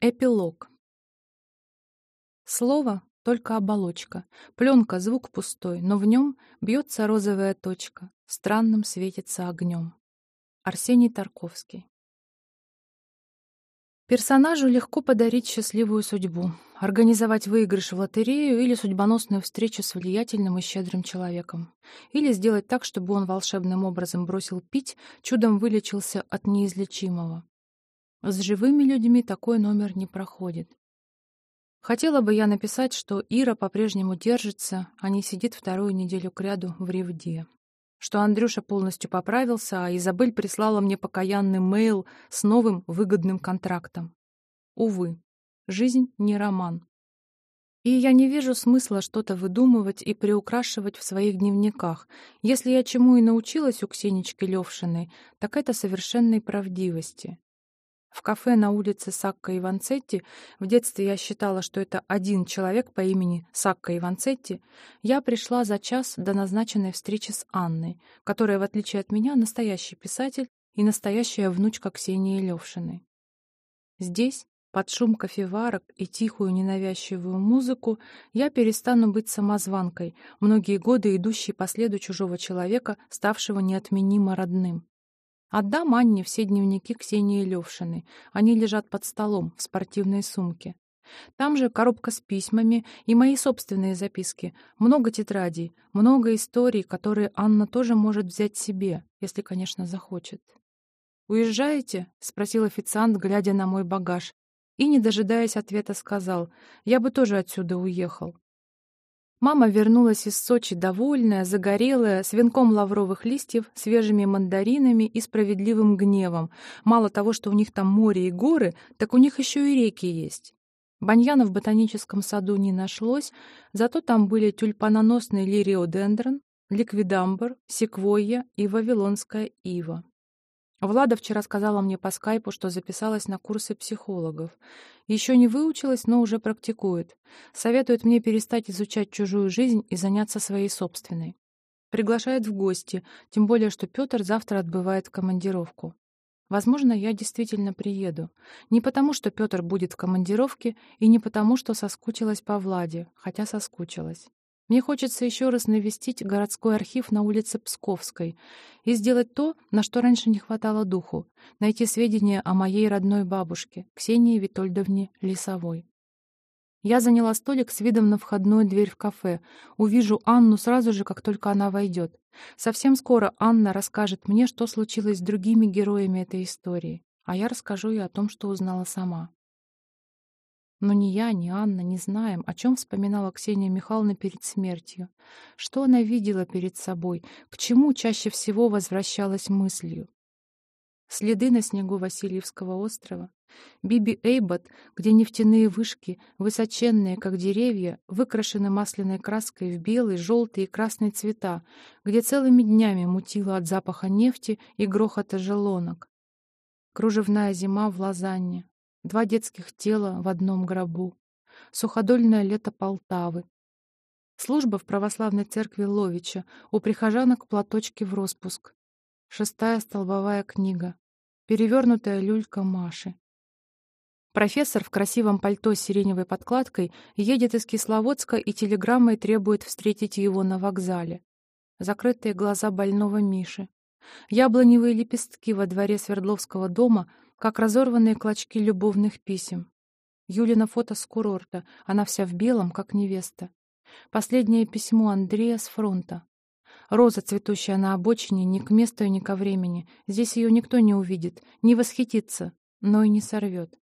Эпилог. Слово — только оболочка. Пленка — звук пустой, но в нем бьется розовая точка, странным светится огнем. Арсений Тарковский. Персонажу легко подарить счастливую судьбу, организовать выигрыш в лотерею или судьбоносную встречу с влиятельным и щедрым человеком. Или сделать так, чтобы он волшебным образом бросил пить, чудом вылечился от неизлечимого. С живыми людьми такой номер не проходит. Хотела бы я написать, что Ира по-прежнему держится, а не сидит вторую неделю кряду в Ревде. Что Андрюша полностью поправился, а Изабель прислала мне покаянный мейл с новым выгодным контрактом. Увы, жизнь не роман. И я не вижу смысла что-то выдумывать и приукрашивать в своих дневниках. Если я чему и научилась у Ксенички Левшиной, так это совершенной правдивости. В кафе на улице Сакка и Ванцетти, в детстве я считала, что это один человек по имени Сакка и Ванцетти, я пришла за час до назначенной встречи с Анной, которая, в отличие от меня, настоящий писатель и настоящая внучка Ксении Левшиной. Здесь, под шум кофеварок и тихую ненавязчивую музыку, я перестану быть самозванкой, многие годы идущей по следу чужого человека, ставшего неотменимо родным. Отдам Анне все дневники Ксении Левшиной. Они лежат под столом в спортивной сумке. Там же коробка с письмами и мои собственные записки. Много тетрадей, много историй, которые Анна тоже может взять себе, если, конечно, захочет. «Уезжаете?» — спросил официант, глядя на мой багаж. И, не дожидаясь ответа, сказал, «Я бы тоже отсюда уехал». Мама вернулась из Сочи довольная, загорелая, с венком лавровых листьев, свежими мандаринами и справедливым гневом. Мало того, что у них там море и горы, так у них еще и реки есть. Баньяна в ботаническом саду не нашлось, зато там были тюльпаноносный лириодендрон, ликвидамбр, секвойя и вавилонская ива. Влада вчера сказала мне по скайпу, что записалась на курсы психологов. Еще не выучилась, но уже практикует. Советует мне перестать изучать чужую жизнь и заняться своей собственной. Приглашает в гости, тем более, что Петр завтра отбывает командировку. Возможно, я действительно приеду. Не потому, что Петр будет в командировке, и не потому, что соскучилась по Владе, хотя соскучилась. Мне хочется еще раз навестить городской архив на улице Псковской и сделать то, на что раньше не хватало духу — найти сведения о моей родной бабушке, Ксении Витольдовне Лисовой. Я заняла столик с видом на входную дверь в кафе. Увижу Анну сразу же, как только она войдет. Совсем скоро Анна расскажет мне, что случилось с другими героями этой истории, а я расскажу ей о том, что узнала сама. Но ни я, ни Анна не знаем, о чем вспоминала Ксения Михайловна перед смертью. Что она видела перед собой, к чему чаще всего возвращалась мыслью. Следы на снегу Васильевского острова. Биби Эйбот, где нефтяные вышки, высоченные, как деревья, выкрашены масляной краской в белый, желтый и красный цвета, где целыми днями мутило от запаха нефти и грохота желонок. Кружевная зима в Лозанне, Два детских тела в одном гробу. Суходольное лето Полтавы. Служба в православной церкви Ловича. У прихожанок платочки в распуск. Шестая столбовая книга. Перевернутая люлька Маши. Профессор в красивом пальто с сиреневой подкладкой едет из Кисловодска и телеграммой требует встретить его на вокзале. Закрытые глаза больного Миши. Яблоневые лепестки во дворе Свердловского дома — как разорванные клочки любовных писем. Юлина фото с курорта, она вся в белом, как невеста. Последнее письмо Андрея с фронта. Роза, цветущая на обочине, ни к месту и ни ко времени. Здесь ее никто не увидит, не восхитится, но и не сорвет.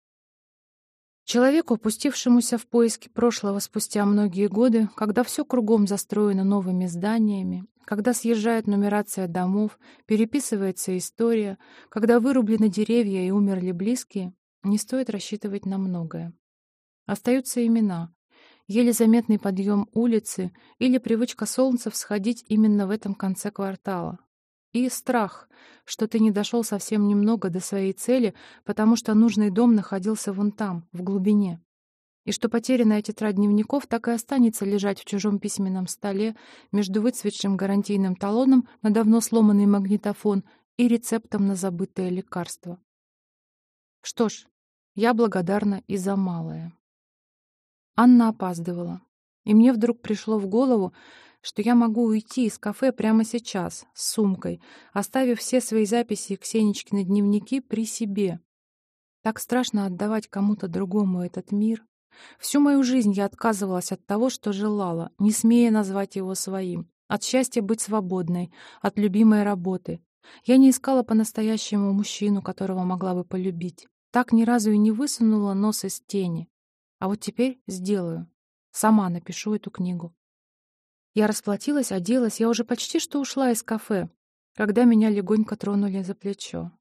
Человеку, опустившемуся в поиски прошлого спустя многие годы, когда все кругом застроено новыми зданиями, когда съезжает нумерация домов, переписывается история, когда вырублены деревья и умерли близкие, не стоит рассчитывать на многое. Остаются имена, еле заметный подъем улицы или привычка солнца всходить именно в этом конце квартала, и страх, что ты не дошел совсем немного до своей цели, потому что нужный дом находился вон там, в глубине. И что потерянная тетрадь дневников так и останется лежать в чужом письменном столе между выцветшим гарантийным талоном на давно сломанный магнитофон и рецептом на забытое лекарство. Что ж, Я благодарна и за малое. Анна опаздывала. И мне вдруг пришло в голову, что я могу уйти из кафе прямо сейчас, с сумкой, оставив все свои записи и Ксенечкины дневники при себе. Так страшно отдавать кому-то другому этот мир. Всю мою жизнь я отказывалась от того, что желала, не смея назвать его своим. От счастья быть свободной, от любимой работы. Я не искала по-настоящему мужчину, которого могла бы полюбить. Так ни разу и не высунула нос из тени. А вот теперь сделаю. Сама напишу эту книгу. Я расплатилась, оделась, я уже почти что ушла из кафе, когда меня легонько тронули за плечо.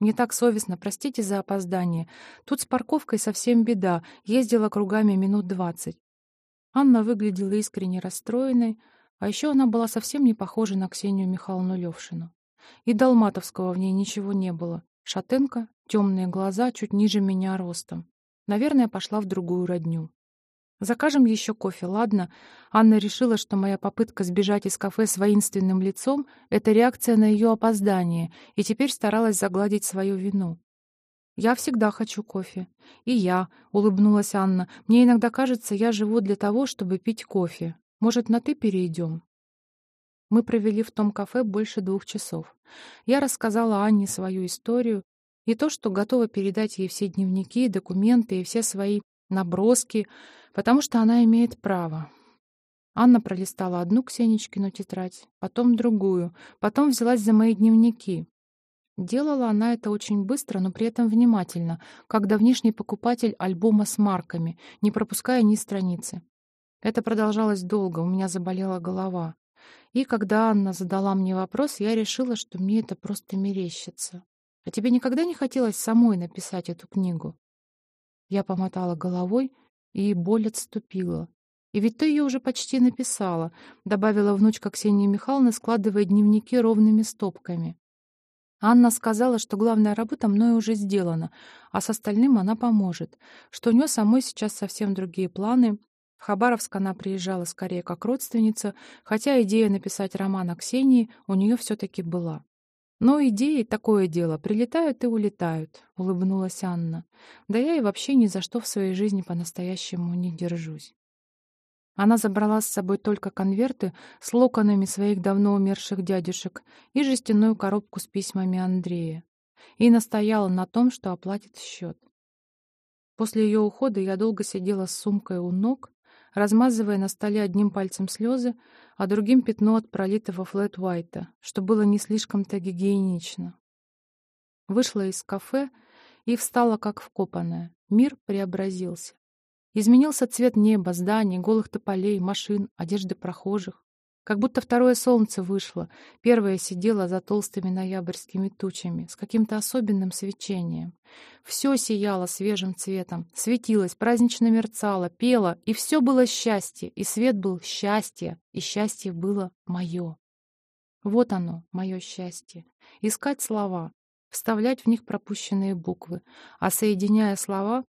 Мне так совестно, простите за опоздание. Тут с парковкой совсем беда, ездила кругами минут двадцать. Анна выглядела искренне расстроенной, а еще она была совсем не похожа на Ксению Михайловну Левшину. И Долматовского в ней ничего не было. Шатенка, темные глаза, чуть ниже меня ростом. Наверное, пошла в другую родню. «Закажем еще кофе, ладно?» Анна решила, что моя попытка сбежать из кафе с воинственным лицом — это реакция на ее опоздание, и теперь старалась загладить свою вину. «Я всегда хочу кофе». «И я», — улыбнулась Анна. «Мне иногда кажется, я живу для того, чтобы пить кофе. Может, на «ты» перейдем?» Мы провели в том кафе больше двух часов. Я рассказала Анне свою историю и то, что готова передать ей все дневники, документы и все свои наброски, потому что она имеет право. Анна пролистала одну Ксенечкину тетрадь, потом другую, потом взялась за мои дневники. Делала она это очень быстро, но при этом внимательно, как давнишний покупатель альбома с марками, не пропуская ни страницы. Это продолжалось долго, у меня заболела голова. И когда Анна задала мне вопрос, я решила, что мне это просто мерещится. А тебе никогда не хотелось самой написать эту книгу? Я помотала головой, и боль отступила. «И ведь ты ее уже почти написала», — добавила внучка Ксения Михайловна, складывая дневники ровными стопками. Анна сказала, что главная работа мной уже сделана, а с остальным она поможет, что у нее самой сейчас совсем другие планы. В Хабаровск она приезжала скорее как родственница, хотя идея написать роман о Ксении у нее все-таки была. «Но идеи — такое дело, прилетают и улетают», — улыбнулась Анна. «Да я и вообще ни за что в своей жизни по-настоящему не держусь». Она забрала с собой только конверты с локонами своих давно умерших дядюшек и жестяную коробку с письмами Андрея. И настояла на том, что оплатит счет. После ее ухода я долго сидела с сумкой у ног, размазывая на столе одним пальцем слезы, а другим пятно от пролитого флэт-уайта, что было не слишком-то гигиенично. Вышла из кафе и встала как вкопанная. Мир преобразился. Изменился цвет неба, зданий, голых тополей, машин, одежды прохожих. Как будто второе солнце вышло, первое сидело за толстыми ноябрьскими тучами, с каким-то особенным свечением. Все сияло свежим цветом, светилось, празднично мерцало, пело, и все было счастье, и свет был счастье, и счастье было мое. Вот оно, мое счастье. Искать слова, вставлять в них пропущенные буквы, а соединяя слова,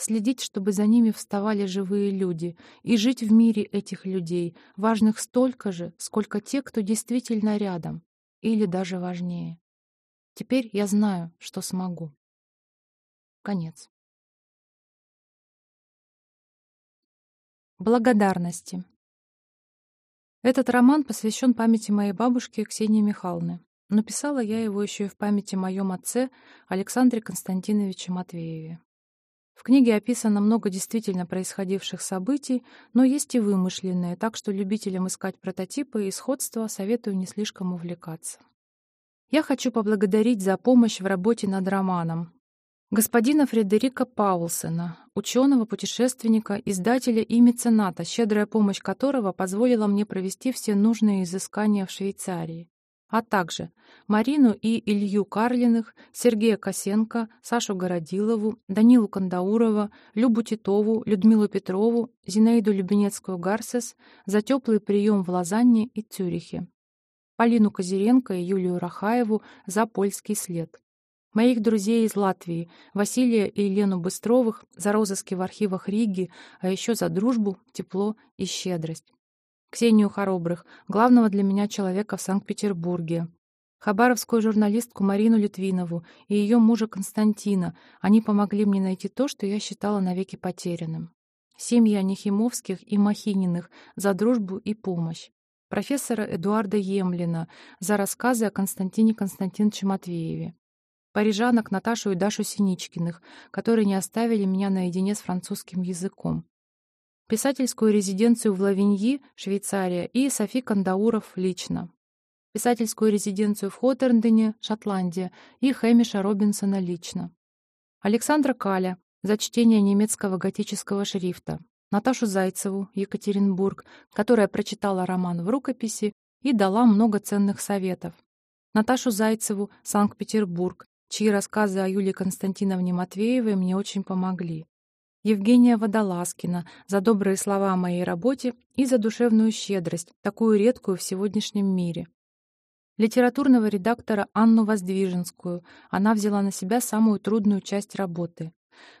следить, чтобы за ними вставали живые люди, и жить в мире этих людей, важных столько же, сколько те, кто действительно рядом, или даже важнее. Теперь я знаю, что смогу. Конец. Благодарности. Этот роман посвящен памяти моей бабушки Ксении Михайловны. Но писала я его еще и в памяти моем отце Александре Константиновиче Матвееве. В книге описано много действительно происходивших событий, но есть и вымышленные, так что любителям искать прототипы и сходства советую не слишком увлекаться. Я хочу поблагодарить за помощь в работе над романом господина Фредерика Паулсена, ученого, путешественника, издателя и мецената, щедрая помощь которого позволила мне провести все нужные изыскания в Швейцарии а также Марину и Илью Карлиных, Сергея Косенко, Сашу Городилову, Данилу Кандаурова, Любу Титову, Людмилу Петрову, Зинаиду Любенецкую-Гарсес за теплый прием в Лозанне и Цюрихе, Полину Козиренко и Юлию Рахаеву за польский след. Моих друзей из Латвии, Василия и Елену Быстровых, за розыски в архивах Риги, а еще за дружбу, тепло и щедрость. Ксению Хоробрых, главного для меня человека в Санкт-Петербурге. хабаровскую журналистку Марину Литвинову и ее мужа Константина. Они помогли мне найти то, что я считала навеки потерянным. Семьи Анихимовских и Махининых за дружбу и помощь. Профессора Эдуарда Емлина за рассказы о Константине Константиновиче Матвееве. Парижанок Наташу и Дашу Синичкиных, которые не оставили меня наедине с французским языком. Писательскую резиденцию в Лавиньи, Швейцария, и Софи Кандауров лично писательскую резиденцию в Хотерндене, Шотландия, и Хэмиша Робинсона лично. Александра Каля за чтение немецкого готического шрифта, Наташу Зайцеву, Екатеринбург, которая прочитала роман в рукописи и дала много ценных советов, Наташу Зайцеву, Санкт-Петербург, чьи рассказы о Юлии Константиновне Матвеевой мне очень помогли. Евгения Водолазкина за добрые слова о моей работе и за душевную щедрость, такую редкую в сегодняшнем мире литературного редактора Анну Воздвиженскую. Она взяла на себя самую трудную часть работы.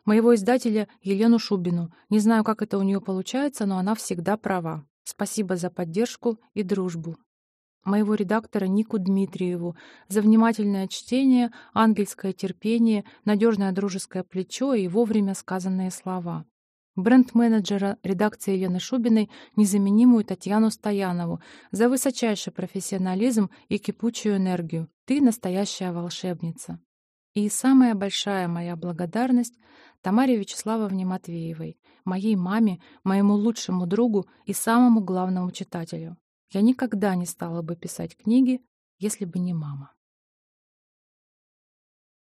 Моего издателя Елену Шубину. Не знаю, как это у нее получается, но она всегда права. Спасибо за поддержку и дружбу. Моего редактора Нику Дмитриеву за внимательное чтение, ангельское терпение, надежное дружеское плечо и вовремя сказанные слова бренд-менеджера редакции Елены Шубиной, незаменимую Татьяну Стоянову, за высочайший профессионализм и кипучую энергию. Ты настоящая волшебница. И самая большая моя благодарность Тамаре Вячеславовне Матвеевой, моей маме, моему лучшему другу и самому главному читателю. Я никогда не стала бы писать книги, если бы не мама.